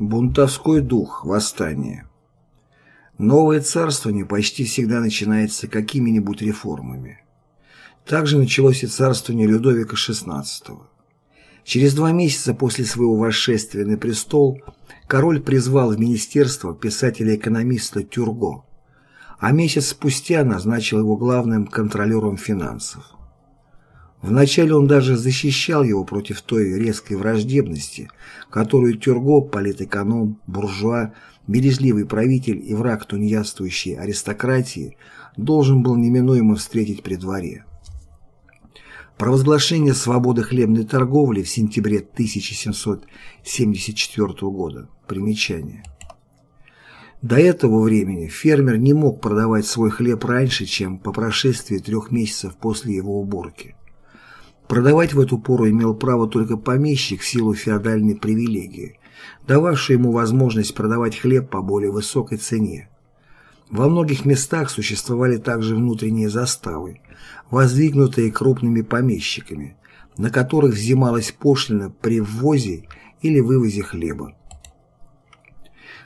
Бунтовской дух восстания Новое царствование почти всегда начинается какими-нибудь реформами. Также началось и царствование Людовика XVI. Через два месяца после своего восшествия на престол король призвал в министерство писателя-экономиста Тюрго, а месяц спустя назначил его главным контролером финансов. Вначале он даже защищал его против той резкой враждебности, которую Тюрго, политэконом, буржуа, бережливый правитель и враг тунеядствующей аристократии должен был неминуемо встретить при дворе. Провозглашение свободы хлебной торговли в сентябре 1774 года. Примечание. До этого времени фермер не мог продавать свой хлеб раньше, чем по прошествии трех месяцев после его уборки. Продавать в эту пору имел право только помещик в силу феодальной привилегии, дававшей ему возможность продавать хлеб по более высокой цене. Во многих местах существовали также внутренние заставы, воздвигнутые крупными помещиками, на которых взималась пошлина при ввозе или вывозе хлеба.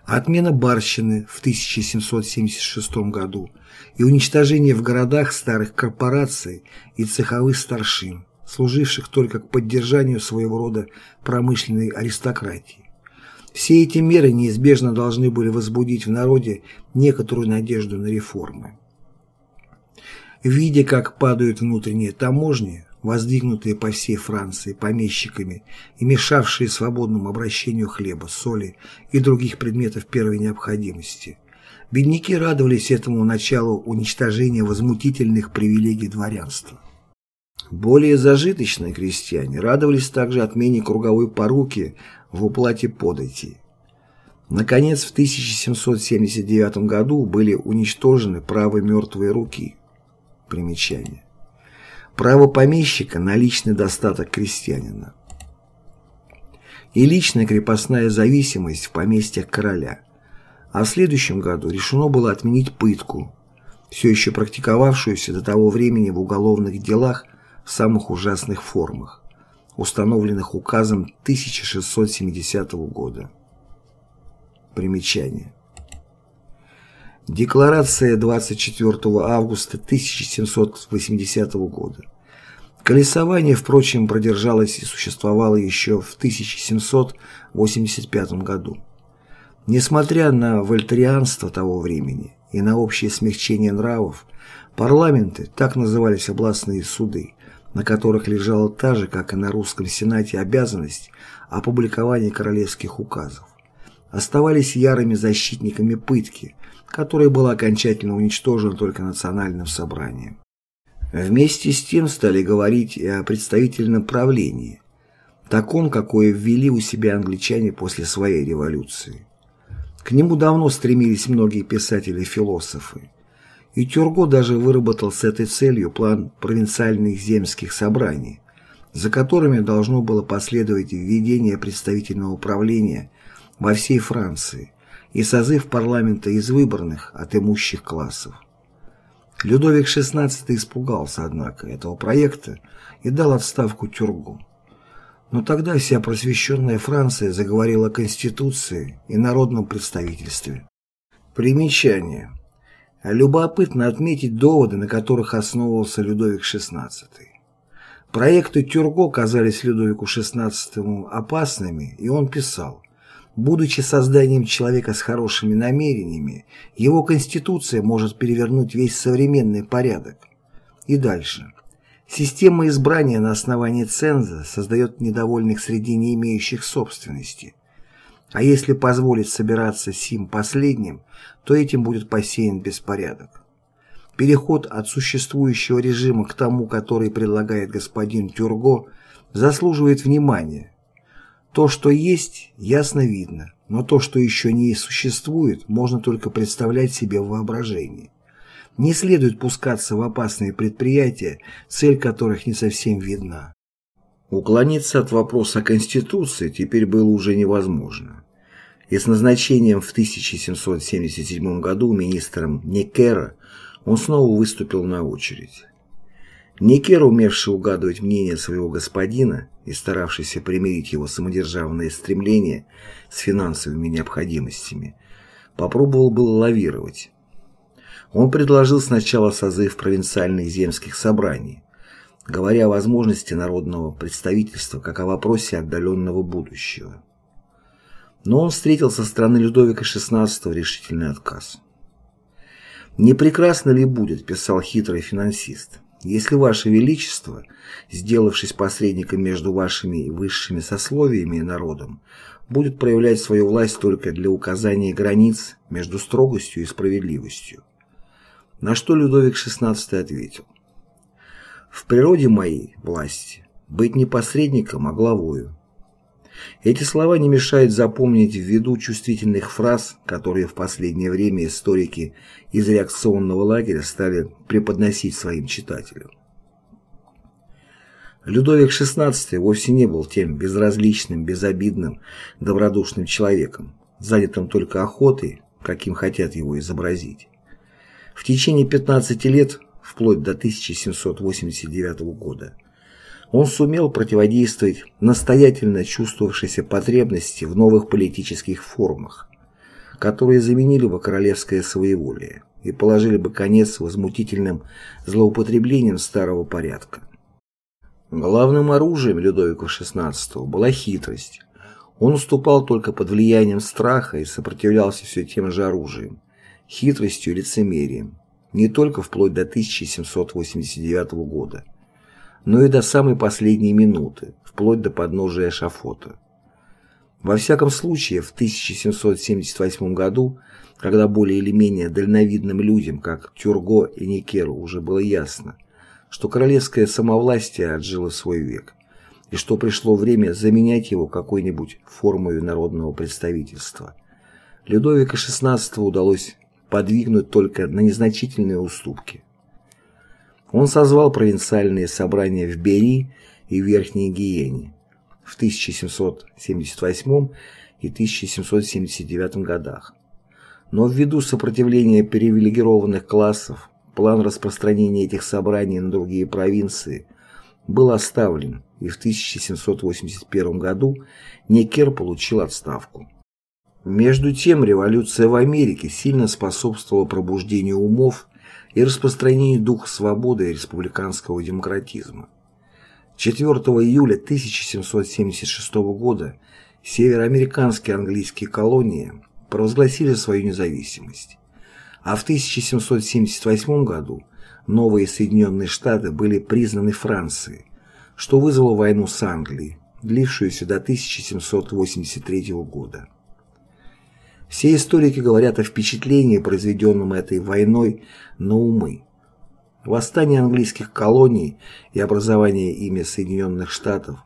Отмена барщины в 1776 году и уничтожение в городах старых корпораций и цеховых старшин служивших только к поддержанию своего рода промышленной аристократии. Все эти меры неизбежно должны были возбудить в народе некоторую надежду на реформы. Видя, как падают внутренние таможни, воздвигнутые по всей Франции помещиками и мешавшие свободному обращению хлеба, соли и других предметов первой необходимости, бедняки радовались этому началу уничтожения возмутительных привилегий дворянства. Более зажиточные крестьяне радовались также отмене круговой поруки в уплате подати. Наконец, в 1779 году были уничтожены правы мертвые руки. Примечание. Право помещика на личный достаток крестьянина. И личная крепостная зависимость в поместьях короля. А в следующем году решено было отменить пытку, все еще практиковавшуюся до того времени в уголовных делах в самых ужасных формах, установленных указом 1670 года. Примечание. Декларация 24 августа 1780 года. Колесование, впрочем, продержалось и существовало еще в 1785 году. Несмотря на вольтерианство того времени и на общее смягчение нравов, парламенты, так назывались областные суды, на которых лежала та же, как и на русском Сенате, обязанность опубликования королевских указов, оставались ярыми защитниками пытки, которая была окончательно уничтожена только национальным собранием. Вместе с тем стали говорить и о представительном правлении, таком, какое ввели у себя англичане после своей революции. К нему давно стремились многие писатели-философы, и Тюрго даже выработал с этой целью план провинциальных земских собраний, за которыми должно было последовать введение представительного управления во всей Франции и созыв парламента из выборных от имущих классов. Людовик XVI испугался, однако, этого проекта и дал отставку Тюргу. Но тогда вся просвещенная Франция заговорила о Конституции и народном представительстве. Примечание. Любопытно отметить доводы, на которых основывался Людовик XVI. Проекты Тюрго казались Людовику XVI опасными, и он писал, «Будучи созданием человека с хорошими намерениями, его конституция может перевернуть весь современный порядок». И дальше. Система избрания на основании ценза создает недовольных среди не имеющих собственности. А если позволить собираться сим последним, то этим будет посеян беспорядок. Переход от существующего режима к тому, который предлагает господин Тюрго, заслуживает внимания. То, что есть, ясно видно, но то, что еще не существует, можно только представлять себе в воображении. Не следует пускаться в опасные предприятия, цель которых не совсем видна. Уклониться от вопроса Конституции теперь было уже невозможно и с назначением в 1777 году министром Некера он снова выступил на очередь. Некер, умевший угадывать мнение своего господина и старавшийся примирить его самодержавные стремления с финансовыми необходимостями, попробовал было лавировать. Он предложил сначала созыв провинциальных земских собраний, говоря о возможности народного представительства как о вопросе отдаленного будущего. Но он встретил со стороны Людовика XVI решительный отказ. «Не прекрасно ли будет, — писал хитрый финансист, — если Ваше Величество, сделавшись посредником между вашими высшими сословиями и народом, будет проявлять свою власть только для указания границ между строгостью и справедливостью?» На что Людовик XVI ответил. «В природе моей власти быть не посредником, а главою. Эти слова не мешают запомнить ввиду чувствительных фраз, которые в последнее время историки из реакционного лагеря стали преподносить своим читателям. Людовик XVI вовсе не был тем безразличным, безобидным, добродушным человеком, занятым только охотой, каким хотят его изобразить. В течение 15 лет, вплоть до 1789 года, он сумел противодействовать настоятельно чувствовавшейся потребности в новых политических формах, которые заменили бы королевское своеволие и положили бы конец возмутительным злоупотреблениям старого порядка. Главным оружием Людовика XVI была хитрость. Он уступал только под влиянием страха и сопротивлялся все тем же оружием – хитростью и лицемерием, не только вплоть до 1789 года – но и до самой последней минуты, вплоть до подножия эшафота. Во всяком случае, в 1778 году, когда более или менее дальновидным людям, как Тюрго и Никеру, уже было ясно, что королевское самовластие отжило свой век, и что пришло время заменять его какой-нибудь формой народного представительства, Людовика XVI удалось подвигнуть только на незначительные уступки. Он созвал провинциальные собрания в Бери и Верхней Гиене в 1778 и 1779 годах. Но ввиду сопротивления привилегированных классов, план распространения этих собраний на другие провинции был оставлен, и в 1781 году Некер получил отставку. Между тем революция в Америке сильно способствовала пробуждению умов и распространению духа свободы и республиканского демократизма. 4 июля 1776 года североамериканские английские колонии провозгласили свою независимость, а в 1778 году новые Соединенные Штаты были признаны Францией, что вызвало войну с Англией, длившуюся до 1783 года. Все историки говорят о впечатлении, произведенном этой войной на умы. Восстание английских колоний и образование ими Соединенных Штатов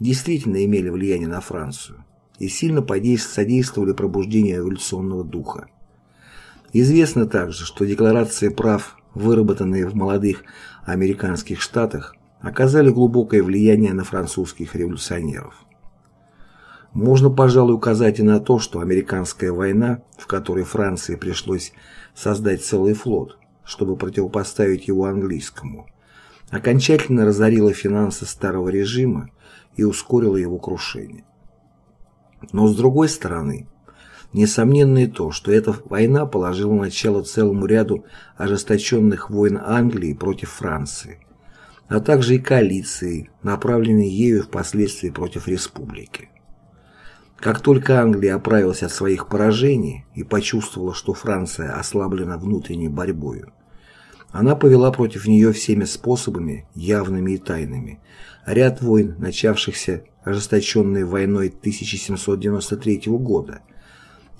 действительно имели влияние на Францию и сильно содействовали пробуждению эволюционного духа. Известно также, что декларации прав, выработанные в молодых американских штатах, оказали глубокое влияние на французских революционеров. Можно, пожалуй, указать и на то, что американская война, в которой Франции пришлось создать целый флот, чтобы противопоставить его английскому, окончательно разорила финансы старого режима и ускорила его крушение. Но с другой стороны, несомненно и то, что эта война положила начало целому ряду ожесточенных войн Англии против Франции, а также и коалиции, направленной ею впоследствии против республики. Как только Англия оправилась от своих поражений и почувствовала, что Франция ослаблена внутренней борьбой, она повела против нее всеми способами, явными и тайными, ряд войн, начавшихся ожесточенной войной 1793 года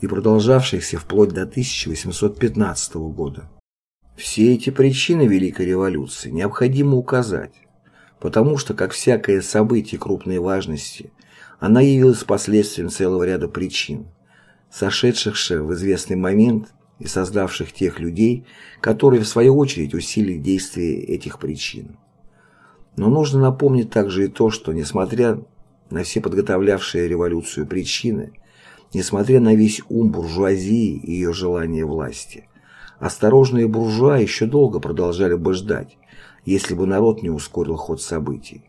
и продолжавшихся вплоть до 1815 года. Все эти причины Великой революции необходимо указать, потому что, как всякое событие крупной важности, она явилась последствием целого ряда причин, сошедшихся в известный момент и создавших тех людей, которые в свою очередь усилили действие этих причин. Но нужно напомнить также и то, что несмотря на все подготовлявшие революцию причины, несмотря на весь ум буржуазии и ее желание власти, осторожные буржуа еще долго продолжали бы ждать, если бы народ не ускорил ход событий.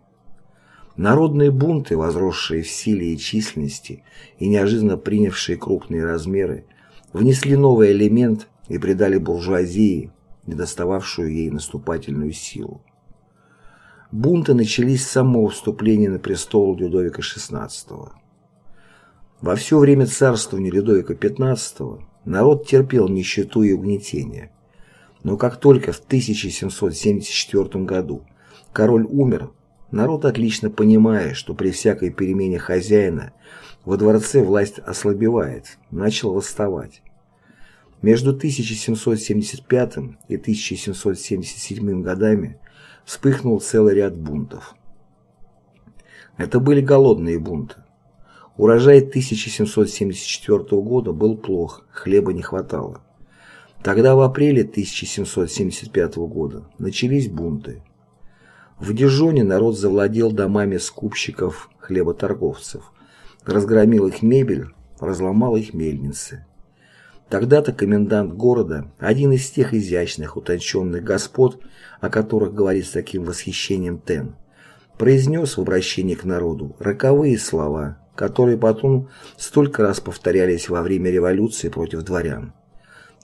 Народные бунты, возросшие в силе и численности и неожиданно принявшие крупные размеры, внесли новый элемент и придали буржуазии, недостававшую ей наступательную силу. Бунты начались с самого вступления на престол Людовика XVI. Во все время царствования Людовика XV народ терпел нищету и угнетение. Но как только в 1774 году король умер, Народ, отлично понимая, что при всякой перемене хозяина во дворце власть ослабевает, начал восставать. Между 1775 и 1777 годами вспыхнул целый ряд бунтов. Это были голодные бунты. Урожай 1774 года был плох, хлеба не хватало. Тогда в апреле 1775 года начались бунты. В Дижоне народ завладел домами скупщиков, хлеботорговцев, разгромил их мебель, разломал их мельницы. Тогда-то комендант города, один из тех изящных, утонченных господ, о которых говорит с таким восхищением Тен, произнес в обращении к народу роковые слова, которые потом столько раз повторялись во время революции против дворян.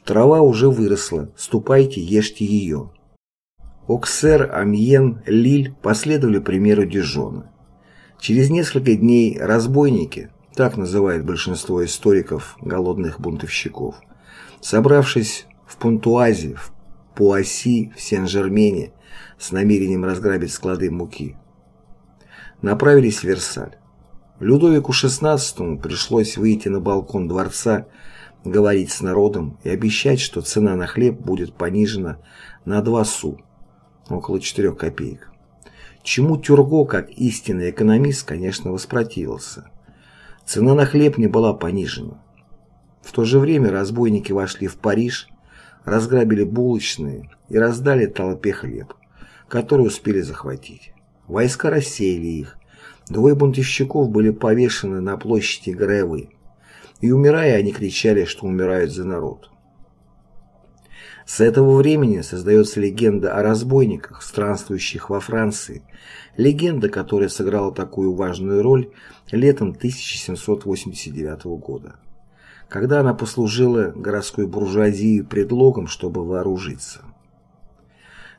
«Трава уже выросла, ступайте, ешьте ее». Оксер, Амьен, Лиль последовали примеру Дижона. Через несколько дней разбойники, так называют большинство историков голодных бунтовщиков, собравшись в Пунтуазе, в Пуасси, в Сен-Жермене с намерением разграбить склады муки, направились в Версаль. Людовику XVI пришлось выйти на балкон дворца, говорить с народом и обещать, что цена на хлеб будет понижена на 2 су, около 4 копеек. Чему Тюрго, как истинный экономист, конечно, воспротивился. Цена на хлеб не была понижена. В то же время разбойники вошли в Париж, разграбили булочные и раздали толпе хлеб, который успели захватить. Войска рассеяли их. Двое бунтовщиков были повешены на площади Гревы, и умирая, они кричали, что умирают за народ. С этого времени создается легенда о разбойниках, странствующих во Франции, легенда, которая сыграла такую важную роль летом 1789 года, когда она послужила городской буржуазии предлогом, чтобы вооружиться.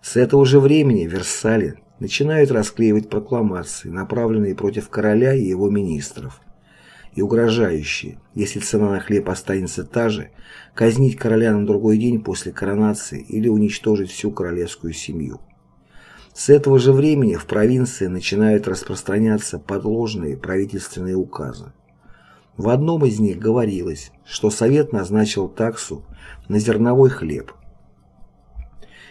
С этого же времени в Версале начинают расклеивать прокламации, направленные против короля и его министров, и угрожающие, если цена на хлеб останется та же, казнить короля на другой день после коронации или уничтожить всю королевскую семью. С этого же времени в провинции начинают распространяться подложные правительственные указы. В одном из них говорилось, что Совет назначил таксу на зерновой хлеб.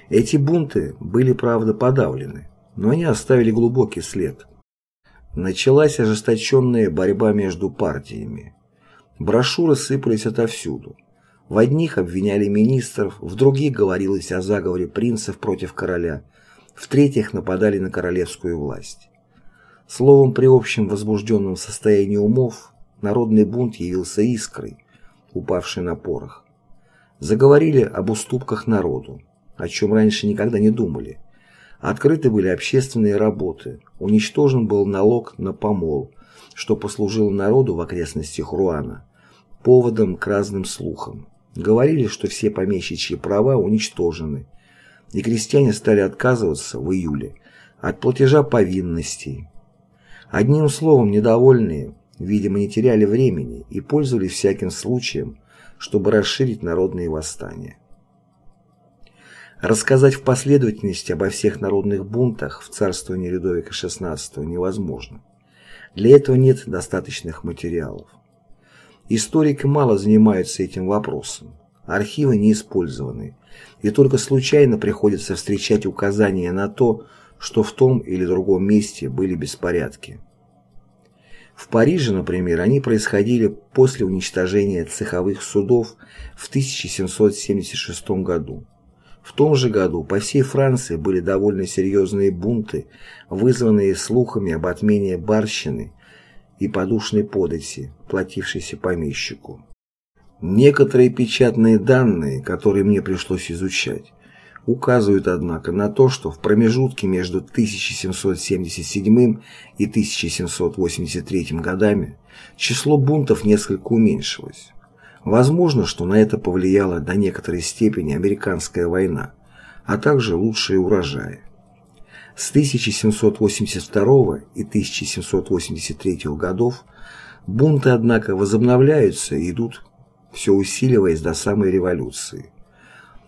Эти бунты были, правда, подавлены, но они оставили глубокий след – Началась ожесточенная борьба между партиями. Брошюры сыпались отовсюду. В одних обвиняли министров, в других говорилось о заговоре принцев против короля, в третьих нападали на королевскую власть. Словом, при общем возбужденном состоянии умов народный бунт явился искрой, упавшей на порох. Заговорили об уступках народу, о чем раньше никогда не думали. Открыты были общественные работы, уничтожен был налог на помол, что послужило народу в окрестностях Руана поводом к разным слухам. Говорили, что все помещичьи права уничтожены, и крестьяне стали отказываться в июле от платежа повинностей. Одним словом, недовольные, видимо, не теряли времени и пользовались всяким случаем, чтобы расширить народные восстания. Рассказать в последовательности обо всех народных бунтах в царствовании Людовика XVI невозможно. Для этого нет достаточных материалов. Историки мало занимаются этим вопросом. Архивы не использованы, и только случайно приходится встречать указания на то, что в том или другом месте были беспорядки. В Париже, например, они происходили после уничтожения цеховых судов в 1776 году. В том же году по всей Франции были довольно серьезные бунты, вызванные слухами об отмене барщины и подушной подати, платившейся помещику. Некоторые печатные данные, которые мне пришлось изучать, указывают, однако, на то, что в промежутке между 1777 и 1783 годами число бунтов несколько уменьшилось. Возможно, что на это повлияла до некоторой степени американская война, а также лучшие урожаи. С 1782 и 1783 годов бунты, однако, возобновляются и идут, все усиливаясь до самой революции.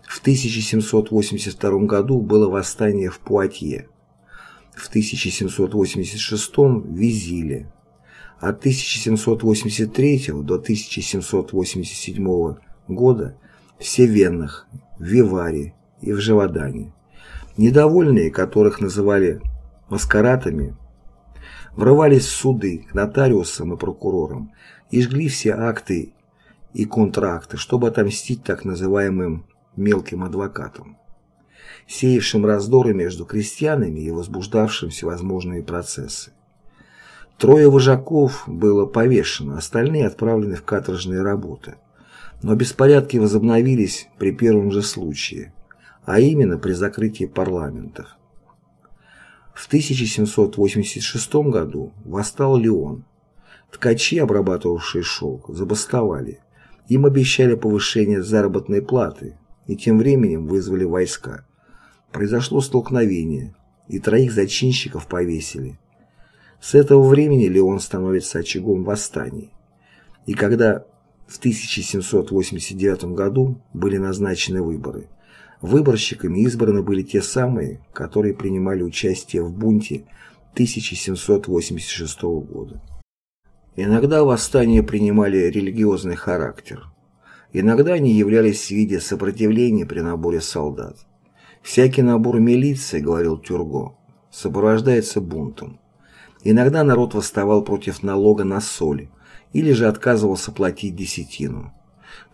В 1782 году было восстание в Пуатье, в 1786 в Визиле, от 1783 до 1787 года в Севеннах, в Виваре и в Живодане. Недовольные, которых называли маскаратами, врывались в суды к нотариусам и прокурорам и жгли все акты и контракты, чтобы отомстить так называемым мелким адвокатом, сеявшим раздоры между крестьянами и возбуждавшим всевозможные процессы. Трое вожаков было повешено, остальные отправлены в каторжные работы. Но беспорядки возобновились при первом же случае, а именно при закрытии парламентов. В 1786 году восстал Леон. Ткачи, обрабатывавшие шелк, забастовали. Им обещали повышение заработной платы, и тем временем вызвали войска. Произошло столкновение, и троих зачинщиков повесили. С этого времени Леон становится очагом восстаний. И когда в 1789 году были назначены выборы, выборщиками избраны были те самые, которые принимали участие в бунте 1786 года. Иногда восстания принимали религиозный характер – Иногда они являлись в виде сопротивления при наборе солдат. «Всякий набор милиции, — говорил Тюрго, — сопровождается бунтом. Иногда народ восставал против налога на соль или же отказывался платить десятину.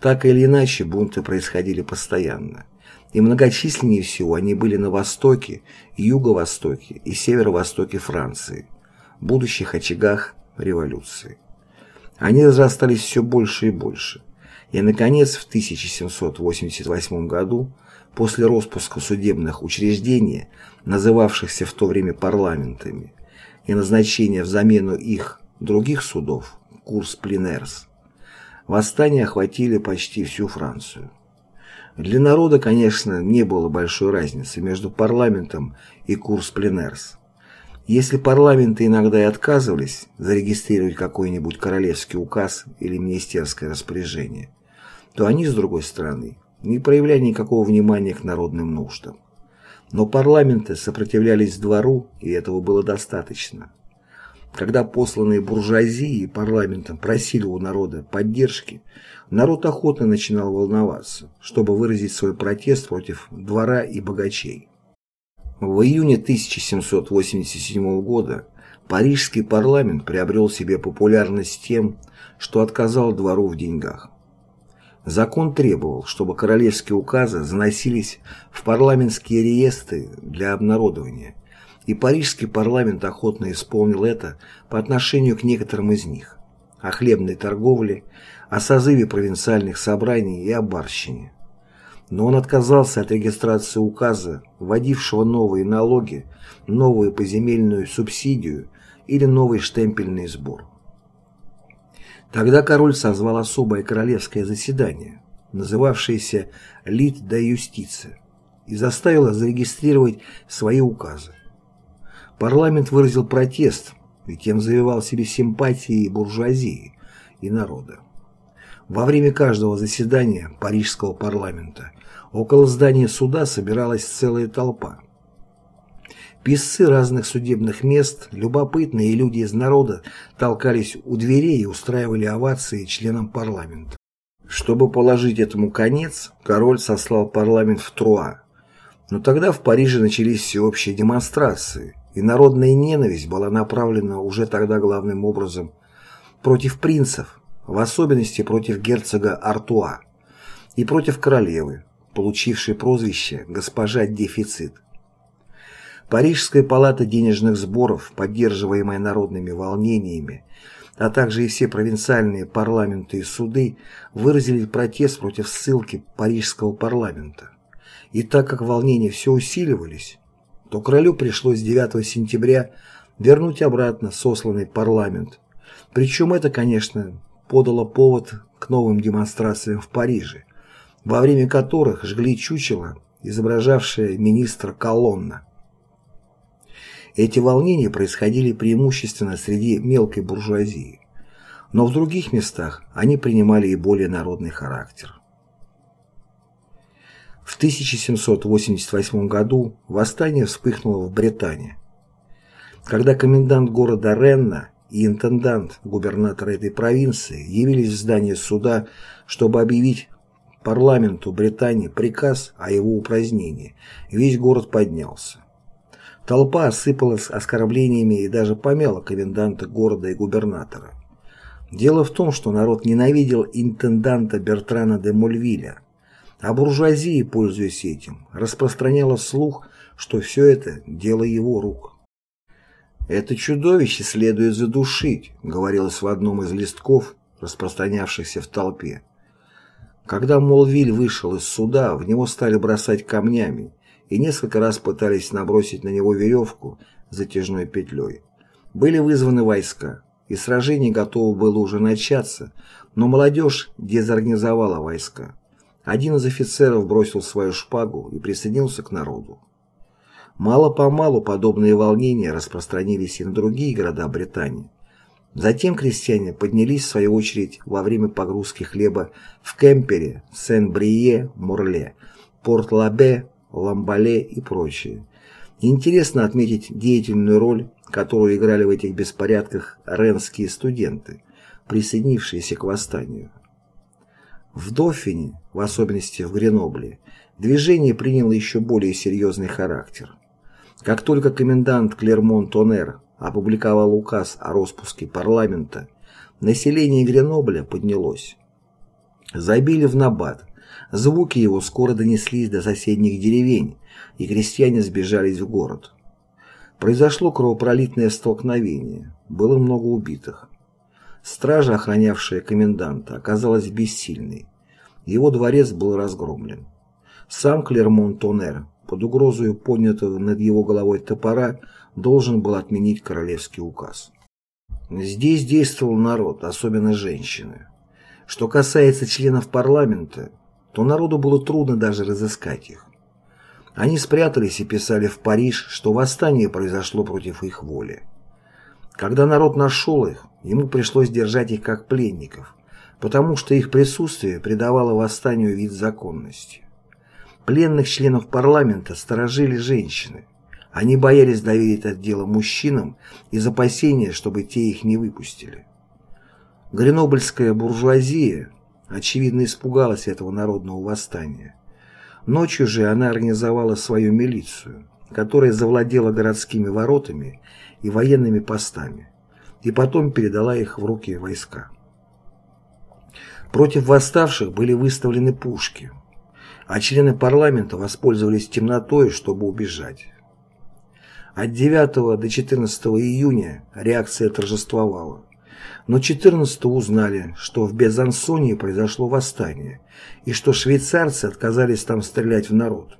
Так или иначе, бунты происходили постоянно. И многочисленнее всего они были на востоке, юго-востоке и северо-востоке Франции, будущих очагах революции. Они разрастались все больше и больше – и, наконец, в 1788 году, после распуска судебных учреждений, называвшихся в то время парламентами, и назначения в замену их других судов, курс Плинерс, восстания охватили почти всю Францию. Для народа, конечно, не было большой разницы между парламентом и курс Плинерс. Если парламенты иногда и отказывались зарегистрировать какой-нибудь королевский указ или министерское распоряжение, то они, с другой стороны, не проявляли никакого внимания к народным нуждам. Но парламенты сопротивлялись двору, и этого было достаточно. Когда посланные буржуазии парламентом просили у народа поддержки, народ охотно начинал волноваться, чтобы выразить свой протест против двора и богачей. В июне 1787 года парижский парламент приобрел себе популярность тем, что отказал двору в деньгах. Закон требовал, чтобы королевские указы заносились в парламентские реестры для обнародования, и парижский парламент охотно исполнил это по отношению к некоторым из них – о хлебной торговле, о созыве провинциальных собраний и о барщине. Но он отказался от регистрации указа, вводившего новые налоги, новую поземельную субсидию или новый штемпельный сбор. Тогда король созвал особое королевское заседание, называвшееся «Лит да юстиция», и заставил зарегистрировать свои указы. Парламент выразил протест и тем завивал себе симпатии буржуазии и народа. Во время каждого заседания Парижского парламента около здания суда собиралась целая толпа. Писцы разных судебных мест, любопытные люди из народа толкались у дверей и устраивали овации членам парламента. Чтобы положить этому конец, король сослал парламент в Труа. Но тогда в Париже начались всеобщие демонстрации, и народная ненависть была направлена уже тогда главным образом против принцев, в особенности против герцога Артуа, и против королевы, получившей прозвище «Госпожа Дефицит». Парижская палата денежных сборов, поддерживаемая народными волнениями, а также и все провинциальные парламенты и суды выразили протест против ссылки Парижского парламента. И так как волнения все усиливались, то королю пришлось 9 сентября вернуть обратно сосланный парламент. Причем это, конечно, подало повод к новым демонстрациям в Париже, во время которых жгли чучело, изображавшее министра Колонна. Эти волнения происходили преимущественно среди мелкой буржуазии, но в других местах они принимали и более народный характер. В 1788 году восстание вспыхнуло в Британии. Когда комендант города Ренна и интендант губернатора этой провинции явились в здание суда, чтобы объявить парламенту Британии приказ о его упразднении, весь город поднялся. Толпа осыпалась оскорблениями и даже помяла коменданта города и губернатора. Дело в том, что народ ненавидел интенданта Бертрана де Мольвиля, а буржуазия, пользуясь этим, распространяла слух, что все это – дело его рук. «Это чудовище следует задушить», – говорилось в одном из листков, распространявшихся в толпе. Когда Молвиль вышел из суда, в него стали бросать камнями и несколько раз пытались набросить на него веревку затяжной петлей. Были вызваны войска, и сражение готово было уже начаться, но молодежь дезорганизовала войска. Один из офицеров бросил свою шпагу и присоединился к народу. Мало-помалу подобные волнения распространились и на другие города Британии. Затем крестьяне поднялись в свою очередь во время погрузки хлеба в Кемпере, Сен-Брие, Мурле, Порт-Лабе, Ламбале и прочее. Интересно отметить деятельную роль, которую играли в этих беспорядках ренские студенты, присоединившиеся к восстанию. В Дофине, в особенности в Гренобле, движение приняло еще более серьезный характер. Как только комендант Клермон-Тонер опубликовал указ о распуске парламента, население Гренобля поднялось. Забили в набат. Звуки его скоро донеслись до соседних деревень, и крестьяне сбежались в город. Произошло кровопролитное столкновение, было много убитых. Стража, охранявшая коменданта, оказалась бессильной. Его дворец был разгромлен. Сам Клермон-Тонер, под угрозой поднятого над его головой топора, должен был отменить королевский указ. Здесь действовал народ, особенно женщины. Что касается членов парламента, то народу было трудно даже разыскать их. Они спрятались и писали в Париж, что восстание произошло против их воли. Когда народ нашел их, ему пришлось держать их как пленников, потому что их присутствие придавало восстанию вид законности. Пленных членов парламента сторожили женщины. Они боялись доверить это дело мужчинам из опасения, чтобы те их не выпустили. Гренобльская буржуазия, очевидно, испугалась этого народного восстания. Ночью же она организовала свою милицию, которая завладела городскими воротами и военными постами, и потом передала их в руки войска. Против восставших были выставлены пушки, а члены парламента воспользовались темнотой, чтобы убежать. От 9 до 14 июня реакция торжествовала. Но 14 узнали, что в Безансонии произошло восстание, и что швейцарцы отказались там стрелять в народ.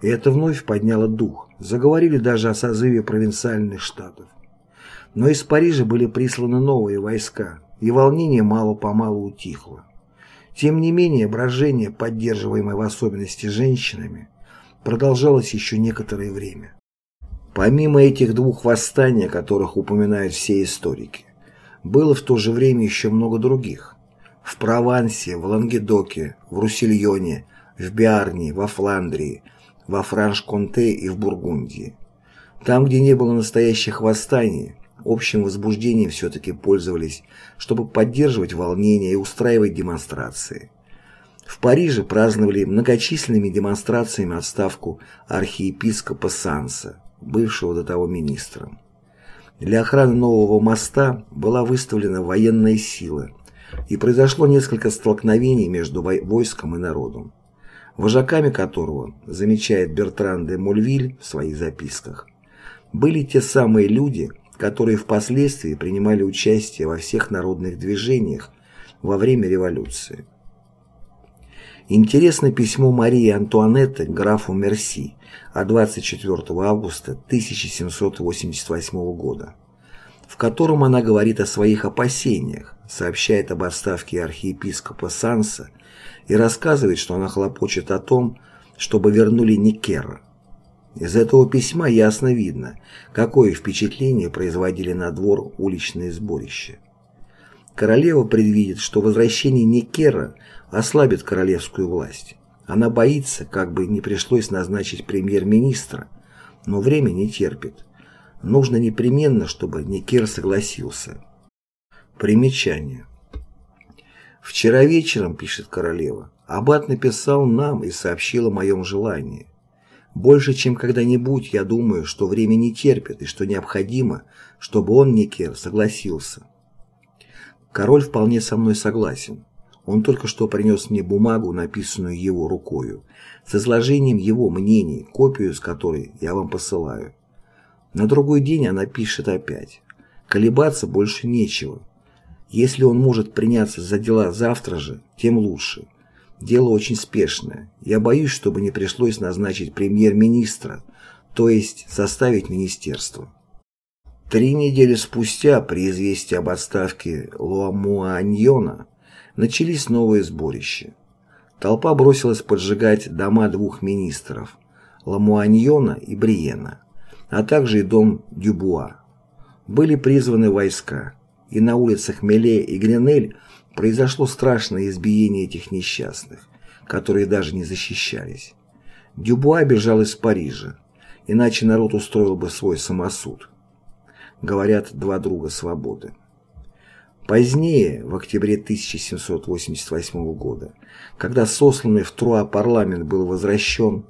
И это вновь подняло дух. Заговорили даже о созыве провинциальных штатов. Но из Парижа были присланы новые войска, и волнение мало-помалу утихло. Тем не менее, брожение, поддерживаемое в особенности женщинами, продолжалось еще некоторое время. Помимо этих двух восстаний, о которых упоминают все историки, было в то же время еще много других. В Провансе, в Лангедоке, в Руссильоне, в Биарне, во Фландрии, во Франш-Конте и в Бургундии. Там, где не было настоящих восстаний, общим возбуждением все-таки пользовались, чтобы поддерживать волнения и устраивать демонстрации. В Париже праздновали многочисленными демонстрациями отставку архиепископа Санса, бывшего до того министром. Для охраны нового моста была выставлена военная сила, и произошло несколько столкновений между войском и народом вожаками которого, замечает Бертран де Мольвиль в своих записках, были те самые люди, которые впоследствии принимали участие во всех народных движениях во время революции. Интересно письмо Марии Антуанетты графу Мерси от 24 августа 1788 года, в котором она говорит о своих опасениях, сообщает об отставке архиепископа Санса и рассказывает, что она хлопочет о том, чтобы вернули Никера. Из этого письма ясно видно, какое впечатление производили на двор уличные сборища. Королева предвидит, что возвращение Никера ослабит королевскую власть. Она боится, как бы не пришлось назначить премьер-министра, но время не терпит. Нужно непременно, чтобы Никер согласился. Примечание. «Вчера вечером, — пишет королева, — Аббат написал нам и сообщил о моем желании. Больше, чем когда-нибудь, я думаю, что время не терпит и что необходимо, чтобы он, Никер, согласился. Король вполне со мной согласен. Он только что принес мне бумагу, написанную его рукою, с изложением его мнений, копию с которой я вам посылаю. На другой день она пишет опять. Колебаться больше нечего. Если он может приняться за дела завтра же, тем лучше. Дело очень спешное. Я боюсь, чтобы не пришлось назначить премьер-министра, то есть составить министерство. Три недели спустя, при известии об отставке Луамуаньона, начались новые сборища. Толпа бросилась поджигать дома двух министров – Ламуаньона и Бриена, а также и дом Дюбуа. Были призваны войска, и на улицах Меле и Гренель Произошло страшное избиение этих несчастных, которые даже не защищались. Дюбуа бежал из Парижа, иначе народ устроил бы свой самосуд. Говорят два друга свободы. Позднее, в октябре 1788 года, когда сосланный в Труа парламент был возвращен,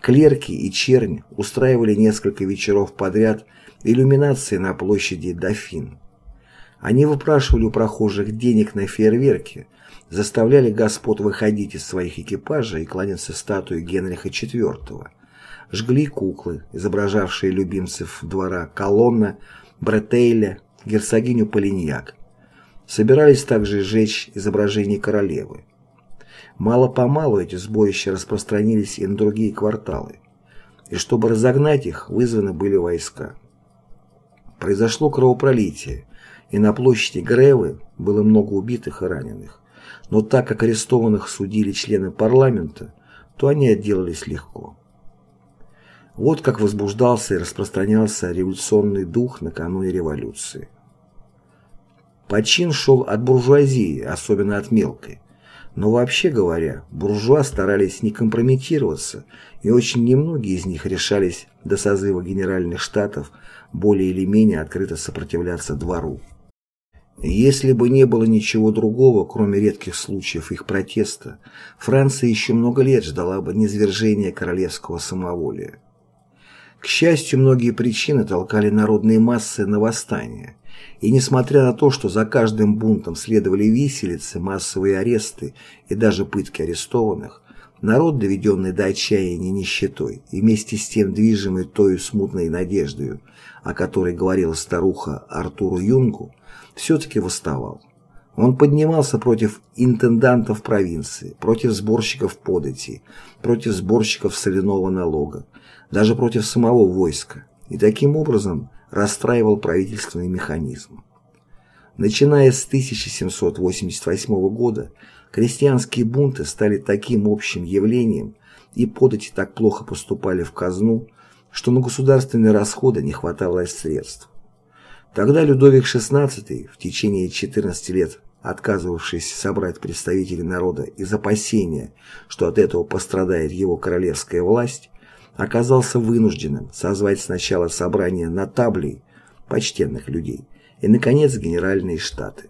клерки и чернь устраивали несколько вечеров подряд иллюминации на площади Дофин. Они выпрашивали у прохожих денег на фейерверки, заставляли господ выходить из своих экипажей и кланяться статуе Генриха IV, жгли куклы, изображавшие любимцев двора Колонна, Бретейля, герцогиню Полиньяк. Собирались также сжечь изображение королевы. Мало-помалу эти сборища распространились и на другие кварталы, и чтобы разогнать их, вызваны были войска. Произошло кровопролитие, и на площади Гревы было много убитых и раненых. Но так как арестованных судили члены парламента, то они отделались легко. Вот как возбуждался и распространялся революционный дух накануне революции. Почин шел от буржуазии, особенно от мелкой. Но вообще говоря, буржуа старались не компрометироваться, и очень немногие из них решались до созыва генеральных штатов более или менее открыто сопротивляться двору. Если бы не было ничего другого, кроме редких случаев их протеста, Франция еще много лет ждала бы низвержения королевского самоволия. К счастью, многие причины толкали народные массы на восстание, и несмотря на то, что за каждым бунтом следовали виселицы, массовые аресты и даже пытки арестованных, народ, доведенный до отчаяния нищетой и вместе с тем движимый той смутной надеждой, о которой говорила старуха Артуру Юнгу, все-таки восставал. Он поднимался против интендантов провинции, против сборщиков подати, против сборщиков соляного налога, даже против самого войска, и таким образом расстраивал правительственный механизм. Начиная с 1788 года, крестьянские бунты стали таким общим явлением, и подати так плохо поступали в казну, что на государственные расходы не хватало средств. Тогда Людовик XVI, в течение 14 лет отказывавшись собрать представителей народа из опасения, что от этого пострадает его королевская власть, оказался вынужденным созвать сначала собрание нотаблей, почтенных людей, и, наконец, генеральные штаты.